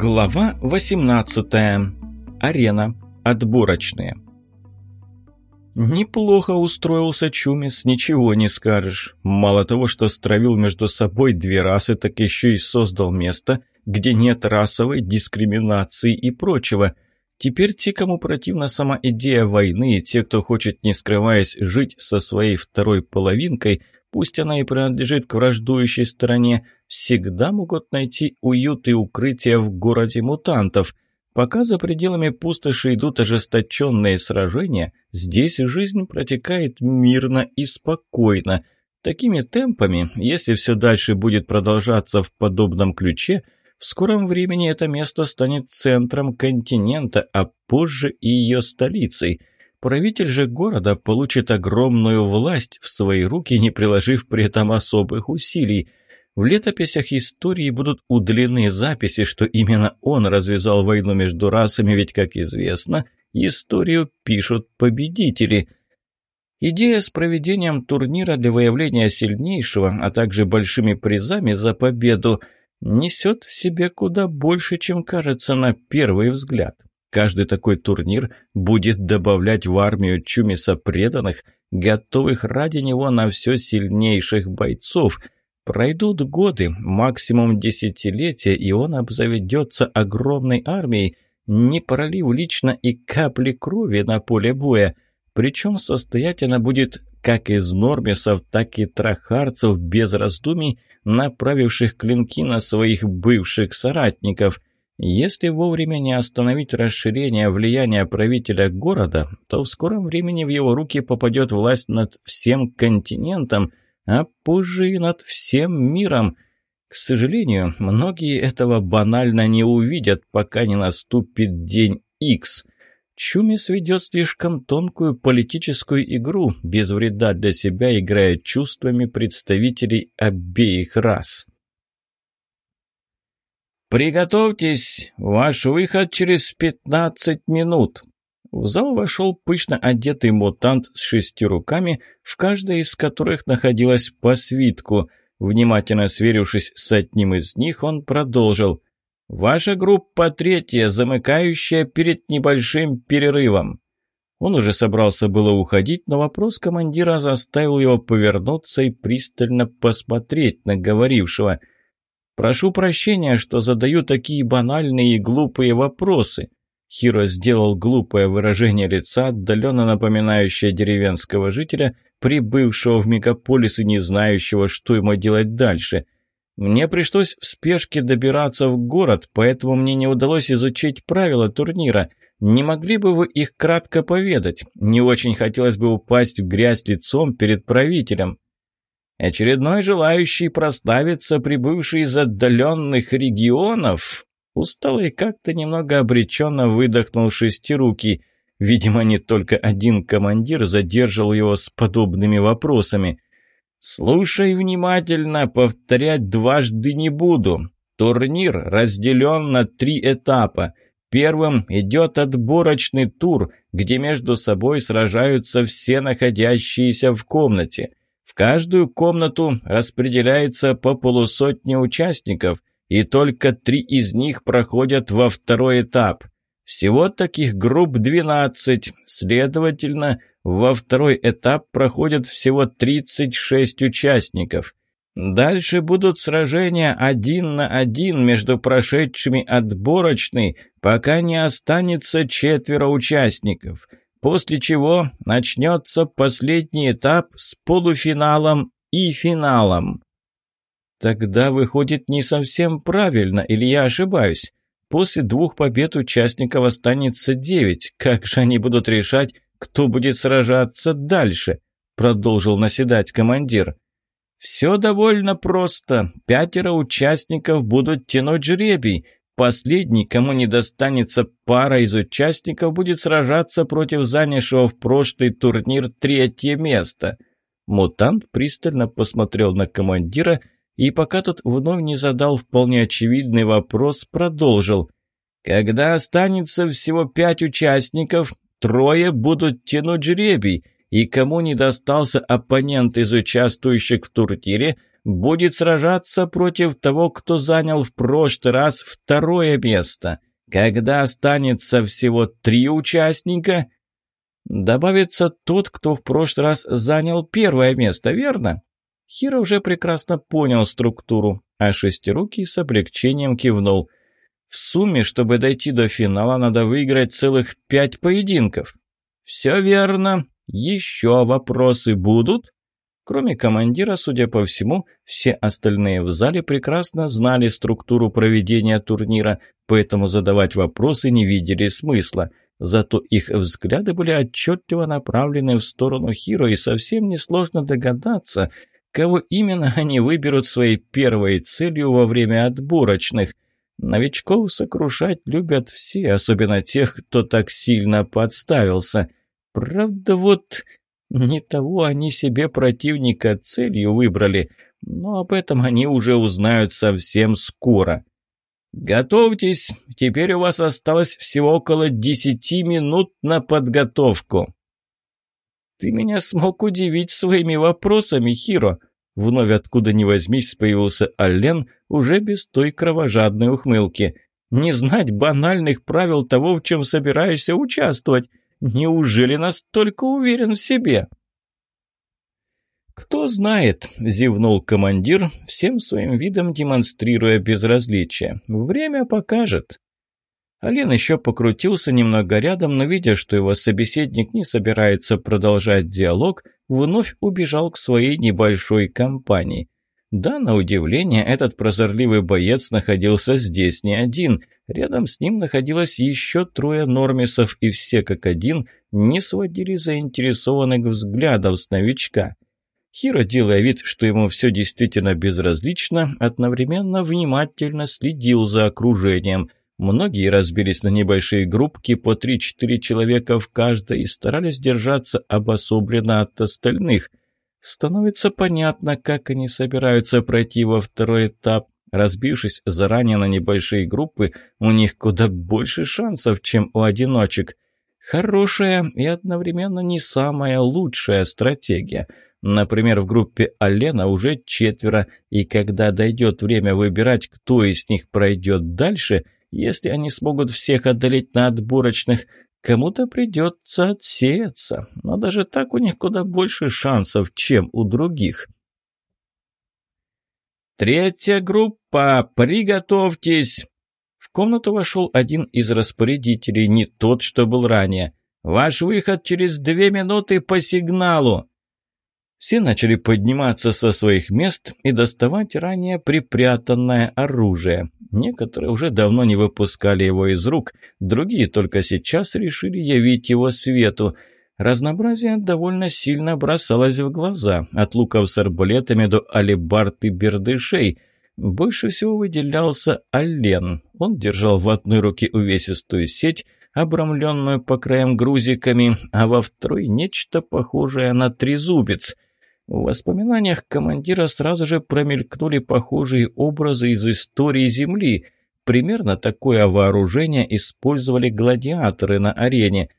Глава 18. Арена. Отборочные. Неплохо устроился Чумис, ничего не скажешь. Мало того, что стравил между собой две расы, так еще и создал место, где нет расовой дискриминации и прочего. Теперь те, кому противна сама идея войны, и те, кто хочет, не скрываясь, жить со своей второй половинкой – пусть она и принадлежит к враждующей стороне, всегда могут найти уют и укрытие в городе мутантов. Пока за пределами пустоши идут ожесточенные сражения, здесь жизнь протекает мирно и спокойно. Такими темпами, если все дальше будет продолжаться в подобном ключе, в скором времени это место станет центром континента, а позже и ее столицей – Правитель же города получит огромную власть в свои руки, не приложив при этом особых усилий. В летописях истории будут удалены записи, что именно он развязал войну между расами, ведь, как известно, историю пишут победители. Идея с проведением турнира для выявления сильнейшего, а также большими призами за победу, несет в себе куда больше, чем кажется на первый взгляд. Каждый такой турнир будет добавлять в армию Чумиса преданных, готовых ради него на все сильнейших бойцов. Пройдут годы, максимум десятилетия, и он обзаведется огромной армией, не пролив лично и капли крови на поле боя. Причем состоять она будет как из нормисов, так и трахарцев без раздумий, направивших клинки на своих бывших соратников – если вовремя не остановить расширение влияния правителя города, то в скором времени в его руки попадет власть над всем континентом, а позже и над всем миром. К сожалению, многие этого банально не увидят, пока не наступит день X. Чумис ведет слишком тонкую политическую игру, без вреда для себя, играя чувствами представителей обеих рас. «Приготовьтесь! Ваш выход через пятнадцать минут!» В зал вошел пышно одетый мутант с шестью руками, в каждой из которых находилась по свитку. Внимательно сверившись с одним из них, он продолжил. «Ваша группа третья, замыкающая перед небольшим перерывом». Он уже собрался было уходить, но вопрос командира заставил его повернуться и пристально посмотреть на говорившего – «Прошу прощения, что задаю такие банальные и глупые вопросы». Хиро сделал глупое выражение лица, отдаленно напоминающее деревенского жителя, прибывшего в мегаполис и не знающего, что ему делать дальше. Мне пришлось в спешке добираться в город, поэтому мне не удалось изучить правила турнира. Не могли бы вы их кратко поведать? Не очень хотелось бы упасть в грязь лицом перед правителем. Очередной желающий прославиться, прибывший из отдаленных регионов, устало и как-то немного обреченно выдохнул шестирукий. Видимо, не только один командир задержал его с подобными вопросами. «Слушай внимательно, повторять дважды не буду. Турнир разделен на три этапа. Первым идет отборочный тур, где между собой сражаются все находящиеся в комнате». Каждую комнату распределяется по полусотне участников, и только три из них проходят во второй этап. Всего таких групп 12, следовательно, во второй этап проходят всего 36 участников. Дальше будут сражения один на один между прошедшими отборочный, пока не останется четверо участников – после чего начнется последний этап с полуфиналом и финалом. Тогда выходит не совсем правильно, или я ошибаюсь? После двух побед участников останется девять. Как же они будут решать, кто будет сражаться дальше? Продолжил наседать командир. Все довольно просто. Пятеро участников будут тянуть жребий. Последний, кому не достанется пара из участников, будет сражаться против занявшего в прошлый турнир третье место. Мутант пристально посмотрел на командира и, пока тот вновь не задал вполне очевидный вопрос, продолжил. «Когда останется всего пять участников, трое будут тянуть жребий, и кому не достался оппонент из участвующих в турнире, будет сражаться против того, кто занял в прошлый раз второе место. Когда останется всего три участника, добавится тот, кто в прошлый раз занял первое место, верно? Хиро уже прекрасно понял структуру, а шестирукий с облегчением кивнул. В сумме, чтобы дойти до финала, надо выиграть целых пять поединков. «Все верно. Еще вопросы будут?» Кроме командира, судя по всему, все остальные в зале прекрасно знали структуру проведения турнира, поэтому задавать вопросы не видели смысла. Зато их взгляды были отчетливо направлены в сторону Хиро, и совсем несложно догадаться, кого именно они выберут своей первой целью во время отборочных. Новичков сокрушать любят все, особенно тех, кто так сильно подставился. Правда, вот не того они себе противника целью выбрали, но об этом они уже узнают совсем скоро. «Готовьтесь, теперь у вас осталось всего около десяти минут на подготовку». «Ты меня смог удивить своими вопросами, Хиро», Вновь откуда ни возьмись появился Аллен, уже без той кровожадной ухмылки. «Не знать банальных правил того, в чем собираешься участвовать. Неужели настолько уверен в себе?» «Кто знает», – зевнул командир, всем своим видом демонстрируя безразличие. «Время покажет». Ален еще покрутился немного рядом, но, видя, что его собеседник не собирается продолжать диалог, вновь убежал к своей небольшой компании. Да, на удивление, этот прозорливый боец находился здесь не один. Рядом с ним находилось еще трое нормисов, и все как один не сводили заинтересованных взглядов с новичка. Хиро, делая вид, что ему все действительно безразлично, одновременно внимательно следил за окружением. Многие разбились на небольшие группки по 3-4 человека в каждой и старались держаться обособленно от остальных. Становится понятно, как они собираются пройти во второй этап. Разбившись заранее на небольшие группы, у них куда больше шансов, чем у одиночек. Хорошая и одновременно не самая лучшая стратегия. Например, в группе Алена уже четверо, и когда дойдет время выбирать, кто из них пройдет дальше, если они смогут всех одолеть на отборочных, Кому-то придется отсеяться, но даже так у них куда больше шансов, чем у других. «Третья группа, приготовьтесь!» В комнату вошел один из распорядителей, не тот, что был ранее. «Ваш выход через две минуты по сигналу!» Все начали подниматься со своих мест и доставать ранее припрятанное оружие. Некоторые уже давно не выпускали его из рук, другие только сейчас решили явить его свету. Разнообразие довольно сильно бросалось в глаза, от луков с арбалетами до алебард и бердышей. Больше всего выделялся Ален. Он держал в одной руке увесистую сеть, обрамленную по краям грузиками, а во второй нечто похожее на трезубец – в воспоминаниях командира сразу же промелькнули похожие образы из истории Земли. Примерно такое вооружение использовали гладиаторы на арене.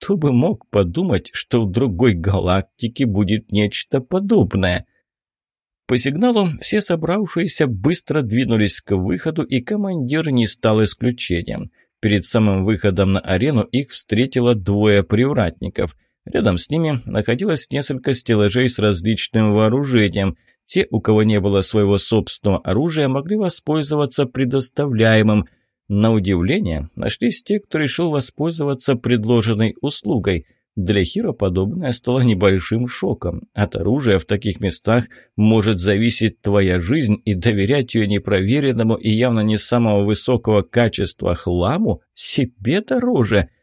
Кто бы мог подумать, что в другой галактике будет нечто подобное? По сигналу все собравшиеся быстро двинулись к выходу, и командир не стал исключением. Перед самым выходом на арену их встретило двое привратников – Рядом с ними находилось несколько стеллажей с различным вооружением. Те, у кого не было своего собственного оружия, могли воспользоваться предоставляемым. На удивление, нашлись те, кто решил воспользоваться предложенной услугой. Для Хиро подобное стало небольшим шоком. От оружия в таких местах может зависеть твоя жизнь, и доверять ее непроверенному и явно не самого высокого качества хламу себе дороже –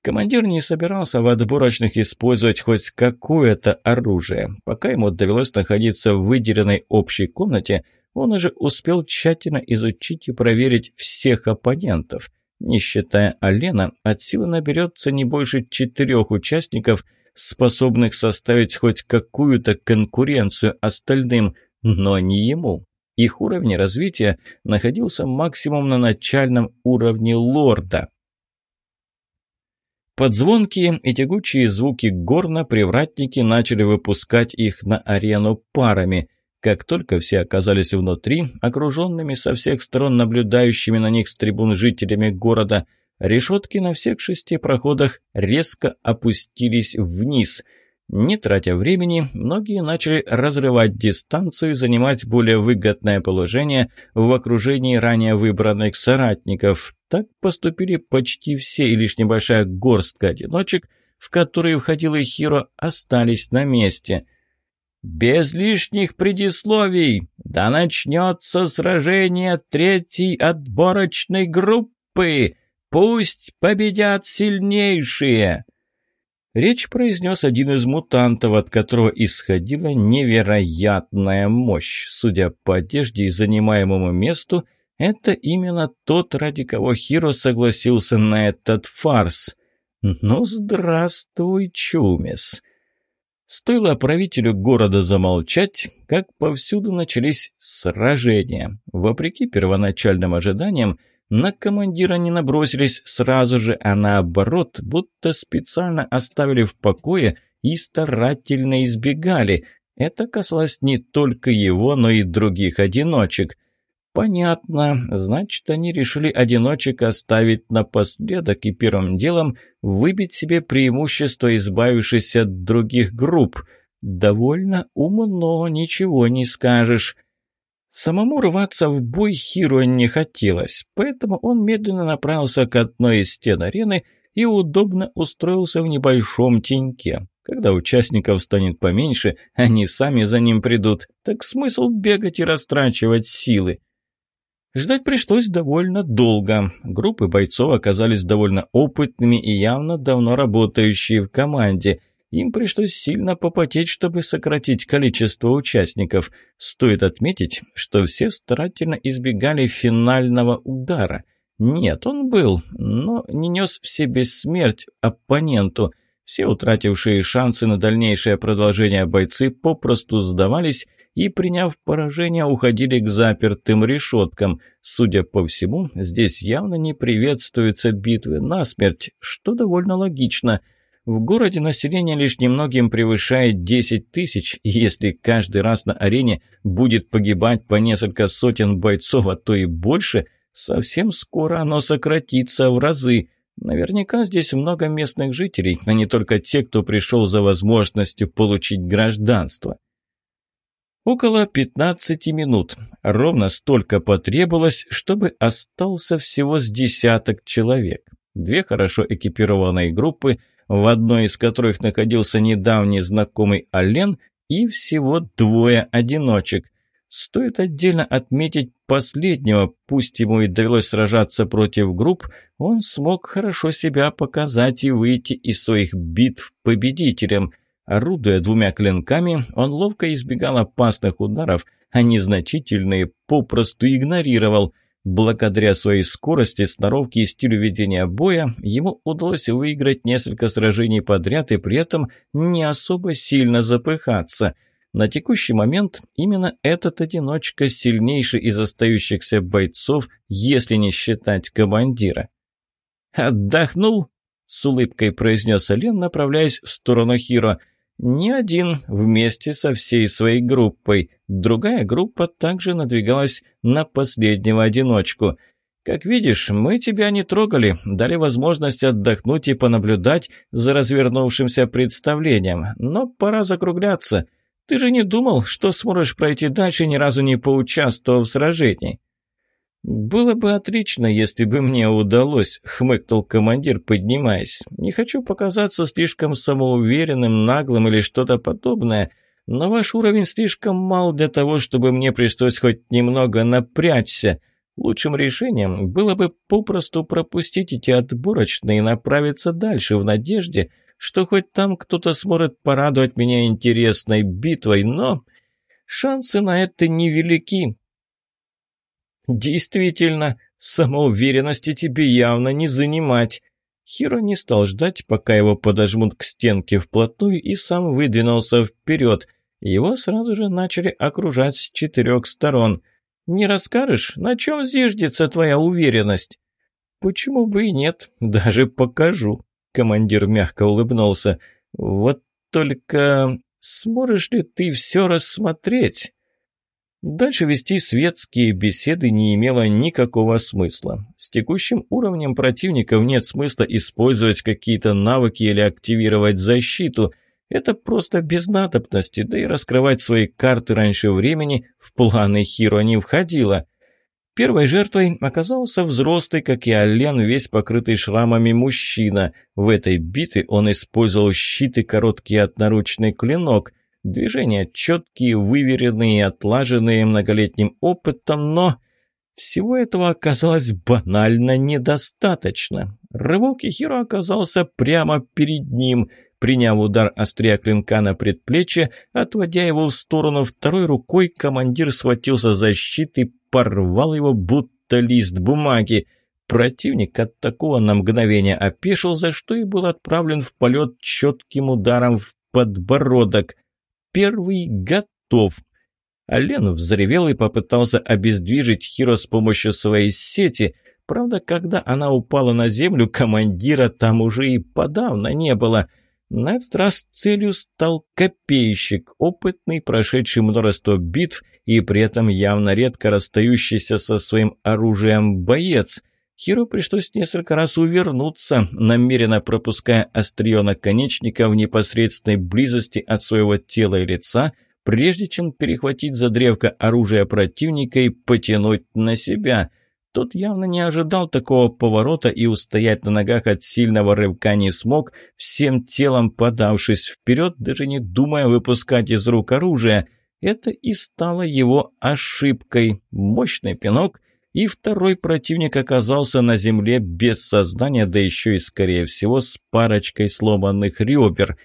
Командир не собирался в отборочных использовать хоть какое-то оружие. Пока ему довелось находиться в выделенной общей комнате, он уже успел тщательно изучить и проверить всех оппонентов. Не считая Алена, от силы наберется не больше четырех участников, способных составить хоть какую-то конкуренцию остальным, но не ему. Их уровень развития находился максимум на начальном уровне лорда. Под звонкие и тягучие звуки горна привратники начали выпускать их на арену парами. Как только все оказались внутри, окруженными со всех сторон наблюдающими на них с трибун жителями города, решетки на всех шести проходах резко опустились вниз – не тратя времени, многие начали разрывать дистанцию и занимать более выгодное положение в окружении ранее выбранных соратников. Так поступили почти все, и лишь небольшая горстка одиночек, в которые входил и Хиро, остались на месте. «Без лишних предисловий! Да начнется сражение третьей отборочной группы! Пусть победят сильнейшие!» Речь произнес один из мутантов, от которого исходила невероятная мощь. Судя по одежде и занимаемому месту, это именно тот, ради кого Хиро согласился на этот фарс. Ну, здравствуй, Чумис. Стоило правителю города замолчать, как повсюду начались сражения. Вопреки первоначальным ожиданиям, на командира не набросились сразу же, а наоборот, будто специально оставили в покое и старательно избегали. Это касалось не только его, но и других одиночек. Понятно, значит, они решили одиночек оставить напоследок и первым делом выбить себе преимущество, избавившись от других групп. Довольно умно, ничего не скажешь. Самому рваться в бой Хиро не хотелось, поэтому он медленно направился к одной из стен арены и удобно устроился в небольшом теньке. Когда участников станет поменьше, они сами за ним придут. Так смысл бегать и растрачивать силы? Ждать пришлось довольно долго. Группы бойцов оказались довольно опытными и явно давно работающие в команде. Им пришлось сильно попотеть, чтобы сократить количество участников. Стоит отметить, что все старательно избегали финального удара. Нет, он был, но не нес в себе смерть оппоненту. Все утратившие шансы на дальнейшее продолжение бойцы попросту сдавались и, приняв поражение, уходили к запертым решеткам. Судя по всему, здесь явно не приветствуются битвы насмерть, что довольно логично – в городе население лишь немногим превышает 10 тысяч, и если каждый раз на арене будет погибать по несколько сотен бойцов, а то и больше, совсем скоро оно сократится в разы. Наверняка здесь много местных жителей, а не только те, кто пришел за возможностью получить гражданство. Около 15 минут. Ровно столько потребовалось, чтобы остался всего с десяток человек. Две хорошо экипированные группы – в одной из которых находился недавний знакомый Ален, и всего двое одиночек. Стоит отдельно отметить последнего, пусть ему и довелось сражаться против групп, он смог хорошо себя показать и выйти из своих битв победителем. Орудуя двумя клинками, он ловко избегал опасных ударов, а незначительные попросту игнорировал – Благодаря своей скорости, сноровке и стилю ведения боя, ему удалось выиграть несколько сражений подряд и при этом не особо сильно запыхаться. На текущий момент именно этот одиночка сильнейший из остающихся бойцов, если не считать командира. «Отдохнул?» — с улыбкой произнес Олен, направляясь в сторону Хиро — не один, вместе со всей своей группой. Другая группа также надвигалась на последнего одиночку. «Как видишь, мы тебя не трогали, дали возможность отдохнуть и понаблюдать за развернувшимся представлением. Но пора закругляться. Ты же не думал, что сможешь пройти дальше, ни разу не поучаствовав в сражении?» «Было бы отлично, если бы мне удалось», — хмыкнул командир, поднимаясь. «Не хочу показаться слишком самоуверенным, наглым или что-то подобное, но ваш уровень слишком мал для того, чтобы мне пришлось хоть немного напрячься. Лучшим решением было бы попросту пропустить эти отборочные и направиться дальше в надежде, что хоть там кто-то сможет порадовать меня интересной битвой, но шансы на это невелики». «Действительно, самоуверенности тебе явно не занимать». Хиро не стал ждать, пока его подожмут к стенке вплотную, и сам выдвинулся вперед. Его сразу же начали окружать с четырех сторон. «Не расскажешь, на чем зиждется твоя уверенность?» «Почему бы и нет, даже покажу», — командир мягко улыбнулся. «Вот только сможешь ли ты все рассмотреть?» Дальше вести светские беседы не имело никакого смысла. С текущим уровнем противников нет смысла использовать какие-то навыки или активировать защиту. Это просто без надобности, да и раскрывать свои карты раньше времени в планы Хиро не входило. Первой жертвой оказался взрослый, как и Ален, весь покрытый шрамами мужчина. В этой битве он использовал щит и короткий одноручный клинок. Движения четкие, выверенные и отлаженные многолетним опытом, но всего этого оказалось банально недостаточно. Рывок Ихиро оказался прямо перед ним. Приняв удар острия клинка на предплечье, отводя его в сторону второй рукой, командир схватился за щит и порвал его, будто лист бумаги. Противник от такого на мгновение опешил, за что и был отправлен в полет четким ударом в подбородок – Первый готов. Ален взревел и попытался обездвижить Хиро с помощью своей сети. Правда, когда она упала на землю, командира там уже и подавно не было. На этот раз целью стал копейщик, опытный, прошедший множество битв и при этом явно редко расстающийся со своим оружием боец. Хиро пришлось несколько раз увернуться, намеренно пропуская острие наконечника в непосредственной близости от своего тела и лица, прежде чем перехватить за древко оружия противника и потянуть на себя. Тот явно не ожидал такого поворота и устоять на ногах от сильного рывка не смог, всем телом подавшись вперед, даже не думая выпускать из рук оружие. Это и стало его ошибкой. Мощный пинок — и второй противник оказался на земле без сознания, да еще и, скорее всего, с парочкой сломанных ребер.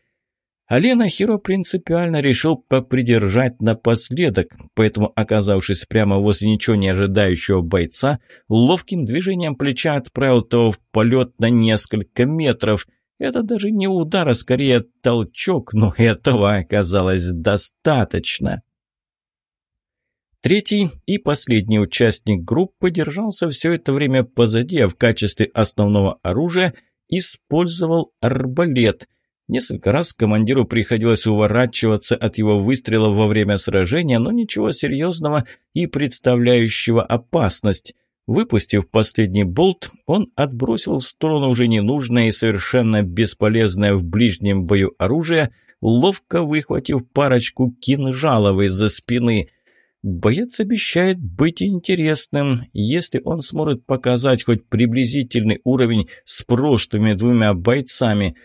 Алена Хиро принципиально решил попридержать напоследок, поэтому, оказавшись прямо возле ничего не ожидающего бойца, ловким движением плеча отправил того в полет на несколько метров. Это даже не удар, а скорее толчок, но этого оказалось достаточно. Третий и последний участник группы держался все это время позади, а в качестве основного оружия использовал арбалет. Несколько раз командиру приходилось уворачиваться от его выстрелов во время сражения, но ничего серьезного и представляющего опасность. Выпустив последний болт, он отбросил в сторону уже ненужное и совершенно бесполезное в ближнем бою оружие, ловко выхватив парочку кинжалов из-за спины – Боец обещает быть интересным, если он сможет показать хоть приблизительный уровень с прошлыми двумя бойцами.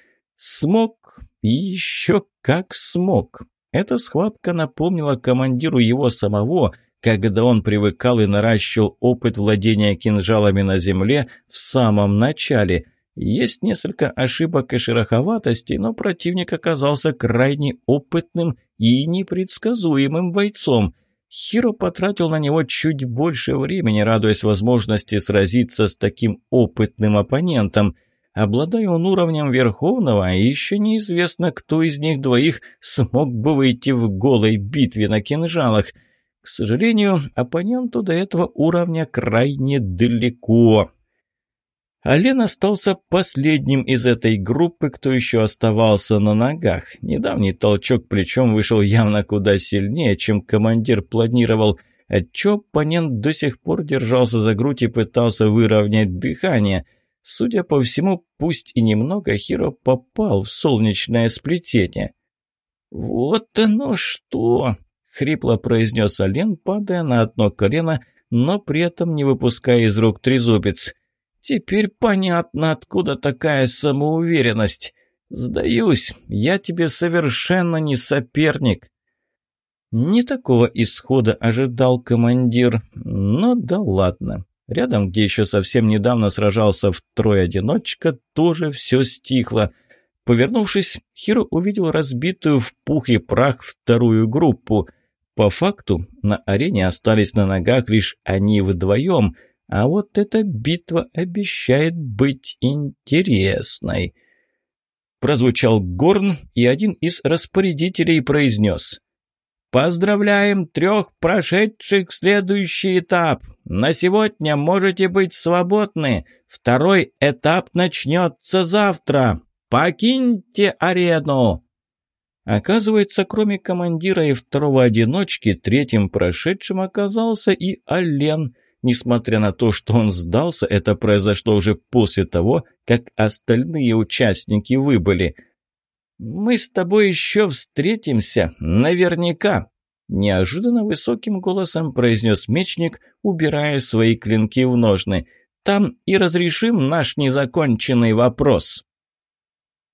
Смог еще как смог. Эта схватка напомнила командиру его самого, когда он привыкал и наращивал опыт владения кинжалами на земле в самом начале. Есть несколько ошибок и шероховатостей, но противник оказался крайне опытным и непредсказуемым бойцом – Хиро потратил на него чуть больше времени, радуясь возможности сразиться с таким опытным оппонентом. Обладая он уровнем Верховного, еще неизвестно, кто из них двоих смог бы выйти в голой битве на кинжалах. К сожалению, оппоненту до этого уровня крайне далеко. Ален остался последним из этой группы, кто еще оставался на ногах. Недавний толчок плечом вышел явно куда сильнее, чем командир планировал, отчего оппонент до сих пор держался за грудь и пытался выровнять дыхание. Судя по всему, пусть и немного, Хиро попал в солнечное сплетение. «Вот оно что!» — хрипло произнес Ален, падая на одно колено, но при этом не выпуская из рук трезубец — Теперь понятно, откуда такая самоуверенность. Сдаюсь, я тебе совершенно не соперник. Не такого исхода ожидал командир, но да ладно. Рядом, где еще совсем недавно сражался втрое-одиночка, тоже все стихло. Повернувшись, Хиро увидел разбитую в пух и прах вторую группу. По факту, на арене остались на ногах лишь они вдвоем — а вот эта битва обещает быть интересной. Прозвучал горн, и один из распорядителей произнес. «Поздравляем трех прошедших следующий этап. На сегодня можете быть свободны. Второй этап начнется завтра. Покиньте арену!» Оказывается, кроме командира и второго одиночки, третьим прошедшим оказался и Ален. Несмотря на то, что он сдался, это произошло уже после того, как остальные участники выбыли. «Мы с тобой еще встретимся, наверняка», – неожиданно высоким голосом произнес мечник, убирая свои клинки в ножны. «Там и разрешим наш незаконченный вопрос».